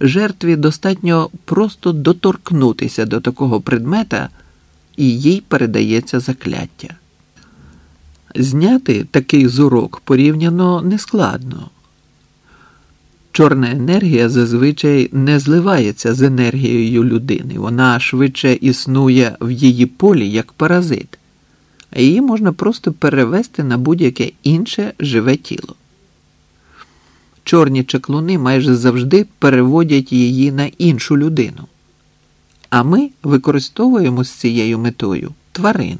жертві достатньо просто доторкнутися до такого предмета, і їй передається закляття. Зняти такий зурок порівняно нескладно. Чорна енергія зазвичай не зливається з енергією людини, вона швидше існує в її полі як паразит, а її можна просто перевести на будь-яке інше живе тіло. Чорні чаклуни майже завжди переводять її на іншу людину. А ми використовуємо з цією метою тварин.